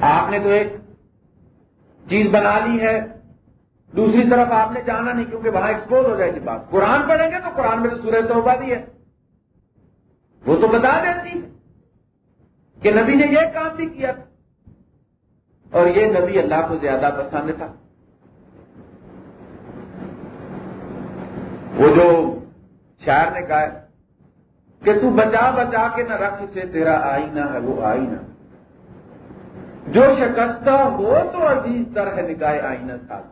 آپ نے تو ایک چیز بنا لی ہے، دوسری طرف آپ نے جانا نہیں کیونکہ وہاں ایکسپوز ہو جائے گی بات۔ قرآن پڑھیں گے تو قرآن میں تو سورج توبہ دی ہے۔ وہ تو بتا دیتی ہے۔ کہ نبی نے یہ کام بھی کیا تھا اور یہ نبی اللہ کو زیادہ پسند تھا۔ وہ جو شاعر نے کہا کہ تو بچا بچا کے نہ رکھ سے تیرا آئینہ ہے، وہ آئینہ۔ جو شکستہ ہو تو عزیز تر ہے نکاح آئینہ تھا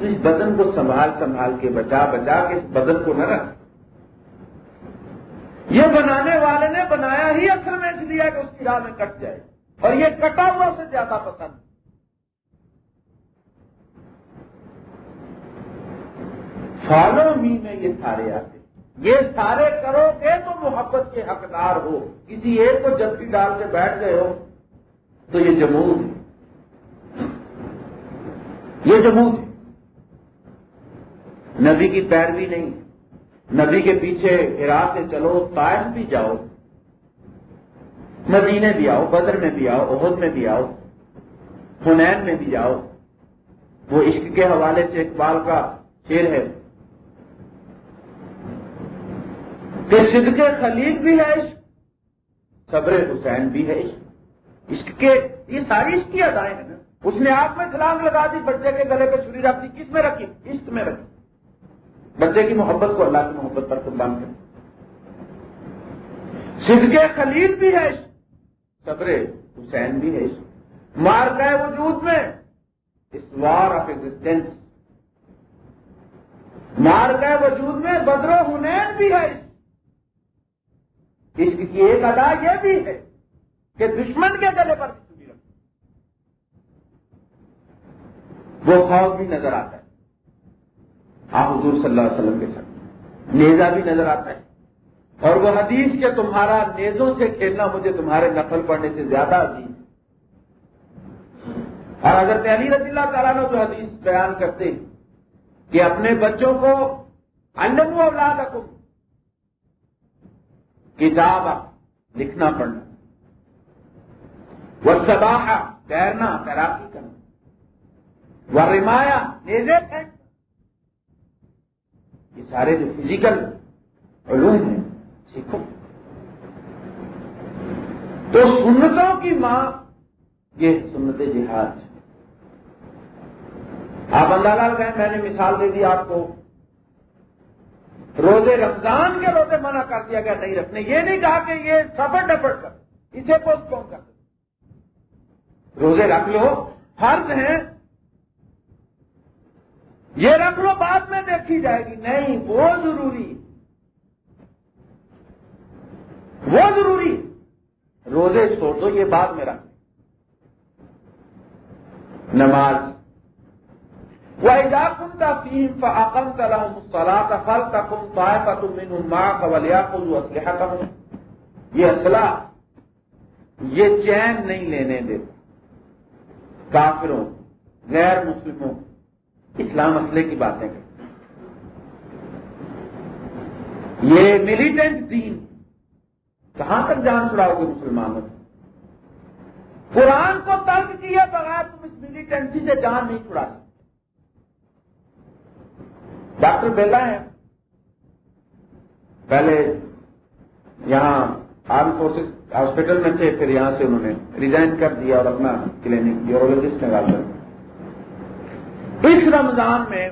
اس بدن کو سنبھال سنبھال کے، بچا بچا کے اس بدن کو نہ رکھ۔ یہ بنانے والے نے بنایا ہی اصل میں اس لیے کہ اس کی راہ میں کٹ جائے۔ اور یہ کٹا ہوا سے زیادہ پسند۔ فالو می میں یہ سارے آتے یہ سارے کرو گے تو محبت کے حقدار ہو۔ کسی ایک کو جبکہ ڈال کے بیٹھ گئے ہو تو یہ جمود ہے۔ یہ جمود ہے۔ نبی کی پیروی نہیں۔ نبی کے پیچھے ہرا سے چلو تائف بھی جاؤ۔ مدینے بھی آؤ، بدر میں بھی آؤ عہد میں بھی آؤ، حنین میں بھی جاؤ۔ وہ عشق کے حوالے سے اقبال کا شیر ہے۔ کہ صدق خلیل بھی ہے عشق، صبر حسین بھی ہے عشق۔ عشق کے، یہ ساری عشق کی ادائیں ہیں نا۔ اس نے آپ میں سلام لگا دی، بچے کے گلے پہ چھری رکھ دی، کس میں رکھی؟ عشق میں رکھی۔ بچے کی محبت کو اللہ کی محبت پر قربان کر صدق خلیل بھی ہے عشق صبر حسین بھی ہے مار گئے وجود میں۔ اس وار آف ایگزٹینس مار گئے وجود میں بدرو ہنین بھی ہے اس۔ کی ایک ادا یہ بھی ہے کہ دشمن کے گلے پر بھی۔ رکھ وہ خوف بھی نظر آتا ہے۔ آپ حضور صلی اللہ علیہ وسلم کے ساتھ۔ نیزا بھی نظر آتا ہے۔ اور وہ حدیث کے تمہارا نیزوں سے کھیلنا مجھے تمہارے نقل پڑھنے سے زیادہ عزیز اور اگر علی رضی اللہ تعالیٰ نے جو حدیث بیان کرتے کہ اپنے بچوں کو انڈم اولاد رکھو کتاب لکھنا پڑھنا وہ سباہ تیرنا، تیراکی کرنا وہ رمایا نیزے پھینک یہ سارے جو فزیکل علوم ہیں سیکھو تو سنتوں کی ماں یہ سنت جہاد۔ آپ اندازہ کہیں میں نے مثال دے دی آپ کو۔ روزے رمضان کے روزے منع کر دیا گیا، نہیں رکھنے۔ یہ نہیں کہا کہ یہ سفر ڈپٹ کر، اسے پوسٹ پون کر۔ روزے رکھ لو، فرض ہیں یہ رکھ لو بعد میں دیکھی جائے گی۔ نہیں، وہ ضروری وہ ضروری روزے چھوڑ دو، یہ بعد میں رکھ نماز۔ وَإِذَا كُنْتَ فِيهِمْ فَأَقَمْتَ لَهُمُ الصَّلَاةَ فَلْتَقُمْ طَائِفَةٌ مِّنْهُمْ مَعَكَ وَلْيَأْخُذُوا أَسْلِحَتَهُمْ۔ یہ اصلاح، یہ چین نہیں لینے دیتا کافروں، غیر مسلموں۔ اسلام مسئلے کی باتیں کرتے یہ ملیٹنٹ دین، کہاں تک جان چھڑاؤ گے مسلمانوں؟ قرآن کو ترک کیا بغیر تم اس ملیٹنسی سے جان نہیں چھڑا سکتے۔ ڈاکٹر بیلا ہیں۔ پہلے یہاں آرم فورسز ہاسپٹل میں تھے، پھر یہاں سے انہوں نے ریزائن کر دیا اور اپنا کلینک یورولوجسٹ نکال کر اس رمضان میں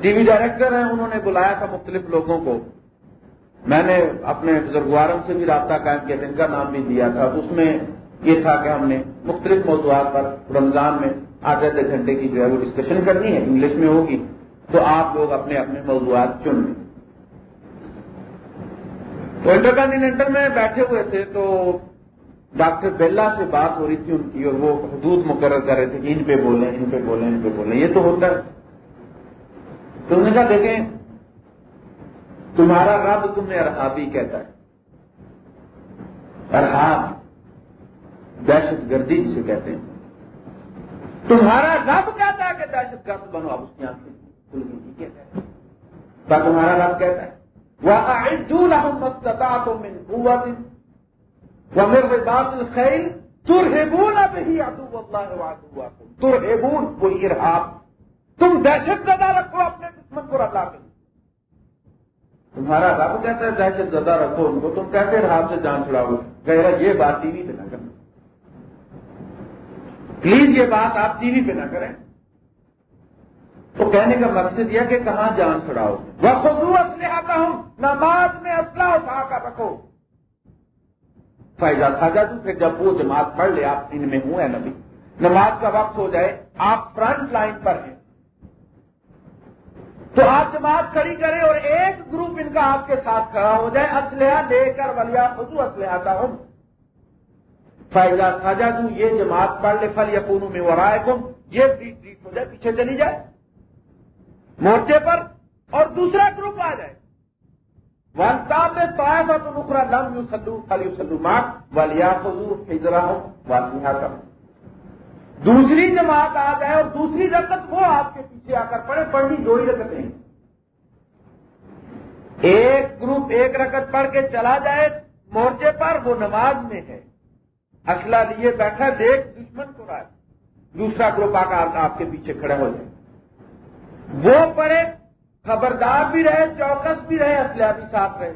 ٹی وی ڈائریکٹر ہیں، انہوں نے بلایا تھا مختلف لوگوں کو۔ میں نے اپنے بزرگوارم سے بھی رابطہ قائم کیا ان کا نام بھی دیا تھا۔ اس میں یہ تھا کہ ہم نے مختلف موضوعات پر رمضان میں آدھے آدھے گھنٹے کی جو ہے وہ ڈسکشن کرنی ہے انگلش میں ہوگی۔ تو آپ لوگ اپنے اپنے موضوعات چن۔ لیں تو انٹر کانٹینٹل میں بیٹھے ہوئے تھے، تو ڈاکٹر بیلا سے بات ہو رہی تھی ان کی اور وہ حدود مقرر کر رہے تھے کہ ان پہ بولیں، ان پہ بولیں، ان پہ بولیں۔ یہ تو ہوتا ہے۔ تو انہوں نے کہا، دیکھیں، تمہارا رب تمہیں ارحابی کہتا ہے۔ ارحاب، دہشت گردی جسے کہتے ہیں۔ تمہارا رب کہتا ہے کہ دہشت گرد بنو۔ اب اس کی آنکھیں کھل گئی کہتا ہے۔ تمہارا رب کہتا ہے۔ وہ من قوت ومن رباط الخیل ترہبون به عدو اللہ وعدوکم ترہبون کوئی ارہاب تم دہشت زدہ رکھو اپنے دشمن کو اللہ کے تمہارا رب کہتا ہے دہشت زدہ رکھو ان کو، تم کیسے رہاب سے جان چھڑاؤ؟ کہہ یہ بات ٹی وی پہ نہ کرنا پلیز یہ بات آپ ٹی وی پہ نہ کریں۔ تو کہنے کا مقصد یہ کہ کہاں جان چھڑاؤ؟ وہ خود اصلے آتا ہوں نماز میں اسلحہ اٹھا کر رکھو۔ فائدہ ساجا تو پھر جب وہ جماعت پڑھ لے، آپ ان میں ہوں نبی۔ نماز کا وقت ہو جائے، آپ فرنٹ لائن پر ہیں۔ تو آپ جماعت کھڑی کریں اور ایک گروپ ان کا آپ کے ساتھ کھڑا ہو جائے۔ اسلحہ دے کر ولیا خود اسلحہ آتا ہوں فائدہ ساجا تو یہ جماعت پڑھ لے، فل یا میں وہ رائے یہ ہو جائے، پیچھے چلی جائے۔ مورچے پر اور دوسرا گروپ آ جائے۔ والتاب میں طائفہ تو لم یو سلو فل والیا فضو فضرا دوسری جماعت آ جائے اور دوسری رقط وہ آپ کے پیچھے آ کر پڑے پڑھنی دو ہی رقطیں ایک گروپ ایک رکت پڑھ کے چلا جائے، مورچے پر وہ نماز میں ہے۔ اسلحہ لیے بیٹھا، دیکھ دشمن کو رائے۔ دوسرا گروپ آ کر آپ کے پیچھے کھڑے ہو جائے۔ وہ پڑھے خبردار بھی رہے، چوکس بھی رہے اسلحہ بھی ساتھ رہے۔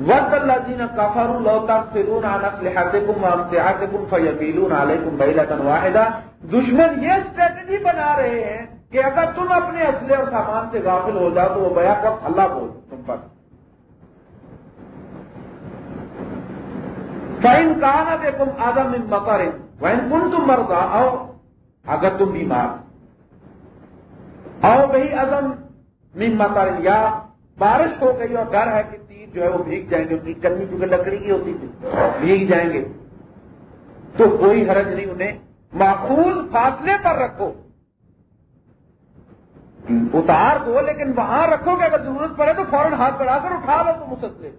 وقت اللہ جی نے کفر لوتا فرون لہٰذے کم ہم سے بہلا واحدہ دشمن یہ اسٹریٹجی بنا رہے ہیں کہ اگر تم اپنے اسلحے اور سامان سے غافل ہو جاؤ تو وہ بیا کا اللہ بول، تم پر۔ فائن کہا نہ دے آدم ان مکر وین کن تم مردا آؤ اگر تم بیمار آؤ بھائی ادم من یا بارش ہو گئی اور ڈر ہے کہ تیر جو ہے وہ بھیگ جائیں گے ان کی کرنی چونکہ لکڑی کی ہوتی تھی، بھیگ جائیں گے۔ تو کوئی حرج نہیں، انہیں معقول فاصلے پر رکھو۔ اتار دو، لیکن وہاں رکھو گے اگر ضرورت پڑے تو فوراً ہاتھ بڑھا کر اٹھا لو تو مسلسل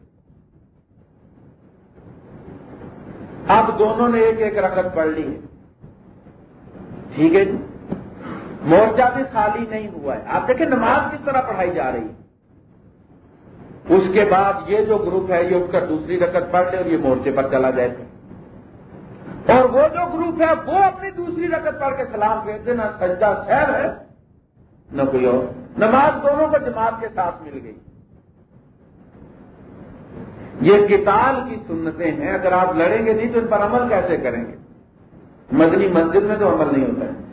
اب دونوں نے ایک ایک رقط پڑھ لی ہے۔ ٹھیک ہے جی؟ مورچہ بھی خالی نہیں ہوا ہے۔ آپ دیکھیں نماز کس طرح پڑھائی جا رہی ہے۔ اس کے بعد یہ جو گروپ ہے، یہ اٹھ کر دوسری رقط پڑھ لے اور یہ مورچے پر چلا جائے۔ اور وہ جو گروپ ہے، وہ اپنی دوسری رقط پڑھ کے سلام کہتے نہ سجدہ شہر ہے، نہ کوئی اور۔ نماز دونوں کو جماعت کے ساتھ مل گئی۔ یہ کتال کی سنتیں ہیں۔ اگر آپ لڑیں گے نہیں تو ان پر عمل کیسے کریں گے؟ مدنی مسجد میں تو عمل نہیں ہوتا ہے۔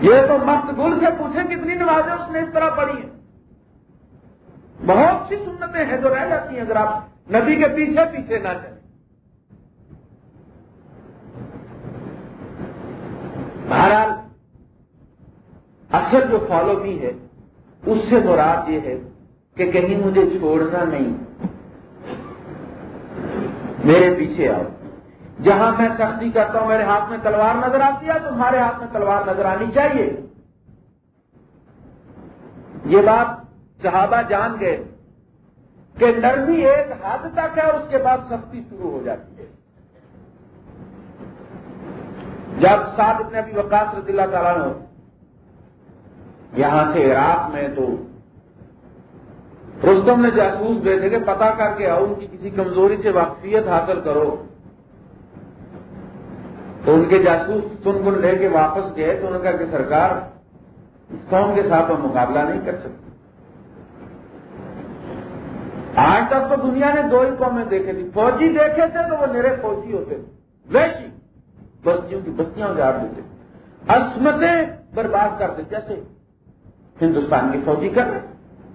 یہ تو مست گل سے پوچھیں کتنی نمازیں اس نے اس طرح پڑھی ہیں۔ بہت سی سنتیں ہیں جو رہ جاتی ہیں اگر آپ نبی کے پیچھے پیچھے نہ چلیں۔ بہرحال اصل جو فالو بھی ہے، اس سے مراد یہ ہے کہ کہیں مجھے چھوڑنا نہیں۔ میرے پیچھے آؤ۔ جہاں میں سختی کرتا ہوں، میرے ہاتھ میں تلوار نظر آتی ہے، تمہارے ہاتھ میں تلوار نظر آنی چاہیے۔ یہ بات صحابہ جان گئے کہ نرمی ایک حد تک ہے اور اس کے بعد سختی شروع ہو جاتی ہے۔ جب ساتھ اتنے ابھی وکاس رضی اللہ تعالیٰ نے یہاں سے عراق میں تو رستم نے جاسوس بھیجے کہ پتا کر کے آؤ ان کی کسی کمزوری سے واقفیت حاصل کرو۔ تو ان کے جاسوس سن گن لے کے واپس گئے تو انہوں نے کہا کہ سرکار، اس قوم کے ساتھ ہم مقابلہ نہیں کر سکتے۔ آج تک تو دنیا نے دو ہی قومیں دیکھے تھی فوجی دیکھے تھے تو وہ میرے فوجی ہوتے تھے۔ ویسی بستیوں کی بستیاں اجاڑ دیتے عصمتیں برباد کرتے جیسے ہندوستان کی فوجی کر رہے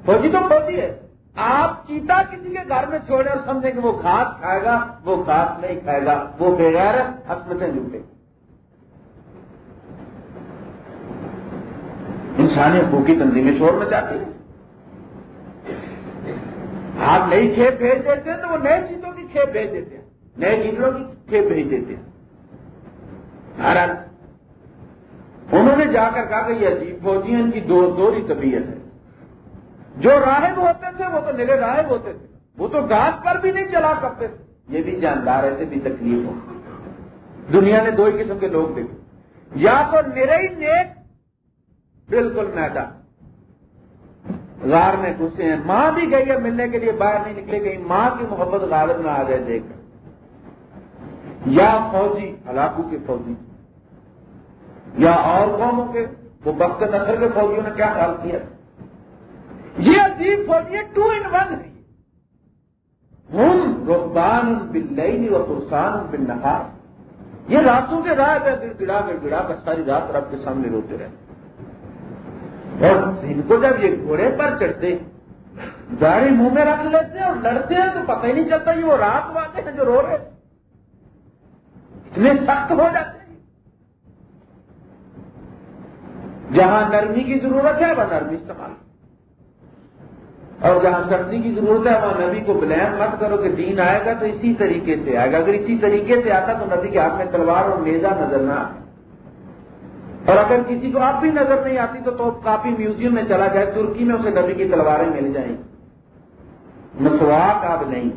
فوجی تو فوجی ہے۔ آپ چیتا کسی کے گھر میں چھوڑے اور سمجھیں کہ وہ گھاس کھائے گا، وہ گھاس نہیں کھائے گا، وہ بغیر عصمتیں جھوٹے۔ انسانی حقوقی تنظیمیں چھوڑنا چاہتی ہیں۔ آپ نئی کھیپ بھیج دیتے ہیں تو وہ نئے چیتوں کی کھیپ بھیج دیتے ہیں۔ نئے چیتوں کی کھیپ بھیج دیتے ہیں۔ انہوں نے جا کر کہا کہ یہ عجیب فوجی ہیں ان کی دو دوری طبیعت ہے۔ جو راہب ہوتے تھے وہ تو نرے راہب ہوتے تھے۔ وہ تو گاس پر بھی نہیں چلا کرتے تھے۔ یہ بھی جاندار ایسے بھی تکلیف ہو۔ دنیا نے دو ہی قسم کے لوگ دیکھے یا تو نرے ہی نیک بالکل میدان۔ غار میں گھسے ہیں۔ ماں بھی گئی ہے ملنے کے لیے باہر نہیں نکلے گئی۔ ماں کی محبت غالب میں آ گئے دیکھ۔ یا فوجی ہلاکو کے فوجی۔ یا اور قوموں کے وہ بخت نسل کے فوجیوں نے کیا خیال کیا؟ عجیب فوجی ٹو ان ون۔ ہے ہم رخبان بن لئی و قرسان بن نہار یہ راتوں کے راہ پہ گڑ گڑا گڑ گڑا کر ساری رات رب کے سامنے روتے رہتے اور ان کو جب یہ گھوڑے پر چڑھتے، گاڑی منہ میں رکھ لیتے ہیں اور لڑتے ہیں تو پتہ ہی نہیں چلتا یہ وہ رات والے ہیں جو رو رہے اتنے سخت ہو جاتے ہیں۔ جہاں نرمی کی ضرورت ہے وہ نرمی استعمال۔ اور جہاں سردی کی ضرورت ہے، وہاں نبی کو بلین مت کرو کہ دین آئے گا تو اسی طریقے سے آئے گا۔ اگر اسی طریقے سے آتا تو نبی کے ہاتھ میں تلوار اور میزا نظر نہ آئے اور اگر کسی کو اب بھی نظر نہیں آتی تو تو کافی میوزیم میں چلا جائے، ترکی میں اسے نبی کی تلواریں مل جائیں۔ مسواک اب نہیں۔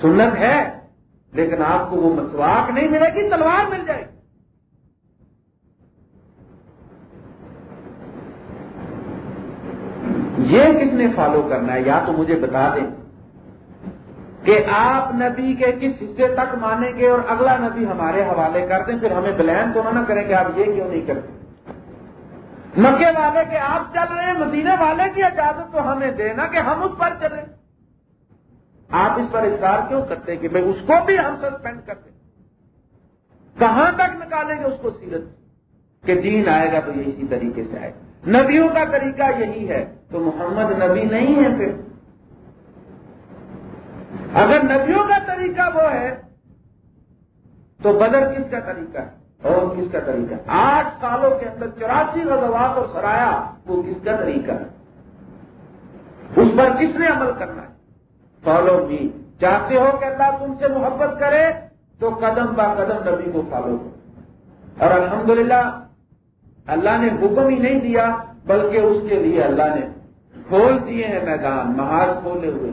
سنت ہے، لیکن آپ کو وہ مسواک نہیں ملے گی، تلوار مل جائے گی۔ یہ کس نے فالو کرنا ہے؟ یا تو مجھے بتا دیں کہ آپ نبی کے کس حصے تک مانیں گے اور اگلا نبی ہمارے حوالے کر دیں، پھر ہمیں بلین تو نہ کریں کہ آپ یہ کیوں نہیں کرتے؟ مکے والے کے آپ چل رہے ہیں، مدینے والے کی اجازت تو ہمیں دینا کہ ہم اس پر چلیں۔ آپ اس پر اظہار کیوں کرتے کہ بھائی اس کو بھی ہم سسپینڈ کرتے کہاں تک نکالیں گے اس کو سیرت؟ کہ دین آئے گا تو یہ اسی طریقے سے آئے گا۔ نبیوں کا طریقہ یہی ہے، تو محمد نبی نہیں ہے پھر۔ اگر نبیوں کا طریقہ وہ ہے، تو بدر کس کا طریقہ ہے؟ اور کس کا طریقہ ہے؟ آٹھ سالوں کے اندر چوراسی غزوات اور سرایا، وہ کس کا طریقہ ہے؟ اس پر کس نے عمل کرنا ہے؟ فالو بھی چاہتے ہو کہ اللہ تم سے محبت کرے، تو قدم با قدم نبی کو فالو کرو۔ اور الحمدللہ اللہ نے حکم ہی نہیں دیا، بلکہ اس کے لیے اللہ نے کھول دیے ہیں میدان مہار کھولے ہوئے۔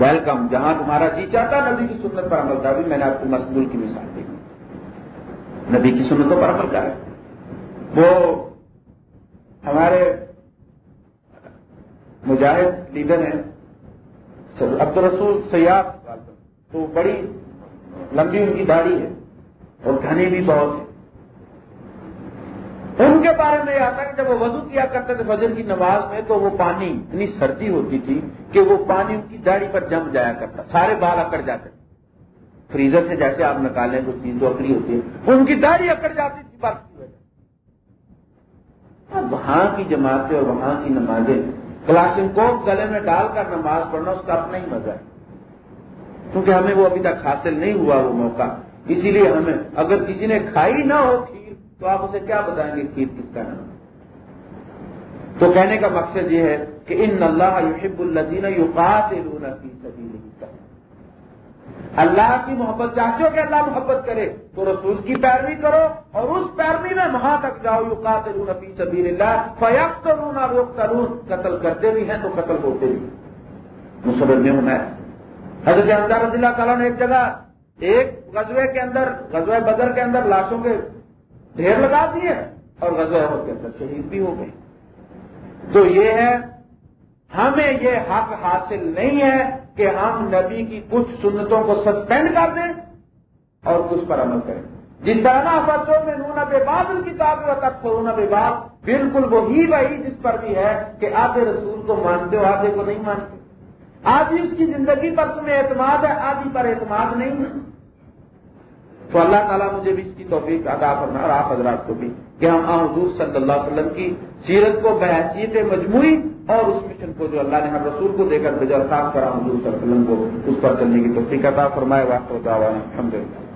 ویلکم جہاں تمہارا جی چاہتا نبی کی سنت پر عمل بھی میں نے آپ کو مسدول کی مثال دی۔ نبی کی سنتوں پر عمل کرے وہ ہمارے مجاہد لیڈر ہیں عبد الرسول سیاح تو بڑی لمبی ان کی داڑھی ہے اور گھنے بھی بہت ہے ان کے بارے میں یہ آتا کہ جب وہ وضو کیا کرتے تھے فجر کی نماز میں تو وہ پانی اتنی سردی ہوتی تھی کہ وہ پانی ان کی داڑھی پر جم جایا کرتا، سارے بال اکڑ جاتے۔ فریزر سے جیسے آپ نکالیں تو چیز تو اکڑی ہوتی ہے ان کی داڑھی اکڑ جاتی تھی بات کی وجہ اب وہاں کی جماعتیں اور وہاں کی نمازیں کلاشن کو گلے میں ڈال کر نماز پڑھنا اس کا اپنا ہی مزہ ہے۔ کیونکہ ہمیں وہ ابھی تک حاصل نہیں ہوا وہ موقع، اسی لیے ہمیں اگر کسی نے کھائی نہ ہو تو آپ اسے کیا بتائیں گے کھیر کس کا نام؟ تو کہنے کا مقصد یہ ہے کہ ان اللہ یحب الدین یقاتلون فی سبیل اللہ۔ کی محبت چاہتے ہو کہ اللہ محبت کرے، تو رسول کی پیروی کرو اور اس پیروی میں وہاں تک جاؤ یو قاتلون فی سبیل اللہ فیقتلون اور یقتلون۔ قتل کرتے بھی ہیں تو قتل ہوتے بھی مسلم میں ہونا ہے؟ حضرت رضی اللہ تعالیٰ نے ایک جگہ، ایک غزوے کے اندر غزوہ بدر کے اندر لاشوں کے ڈھیر لگا دیے اور غزوہ عہد کے اندر شہید بھی ہو گئے۔ تو یہ ہے، ہمیں یہ حق حاصل نہیں ہے کہ ہم نبی کی کچھ سنتوں کو سسپینڈ کر دیں اور کچھ پر عمل کریں۔ جس طرح نا فتو میں نونا بے باد کتاب و تک رونا بے باد بالکل وہی وہی جس پر بھی ہے کہ آدھے رسول کو مانتے ہو، آدھے کو نہیں مانتے۔ آدھی اس کی زندگی پر تمہیں اعتماد ہے، آدھی پر اعتماد نہیں ہے۔ تو اللہ تعالیٰ مجھے بھی اس کی توفیق ادا کرنا اور آپ حضرات کو بھی کہ ہم حضور صلی اللہ علیہ وسلم کی سیرت کو، بحثیت مجموعی اور اس مشن کو جو اللہ نے ہم رسول کو دے کر بجا خاص کرا حضور صلی اللہ علیہ وسلم کو، اس پر چلنے کی توفیق عطا فرمائے واقع الحمد للہ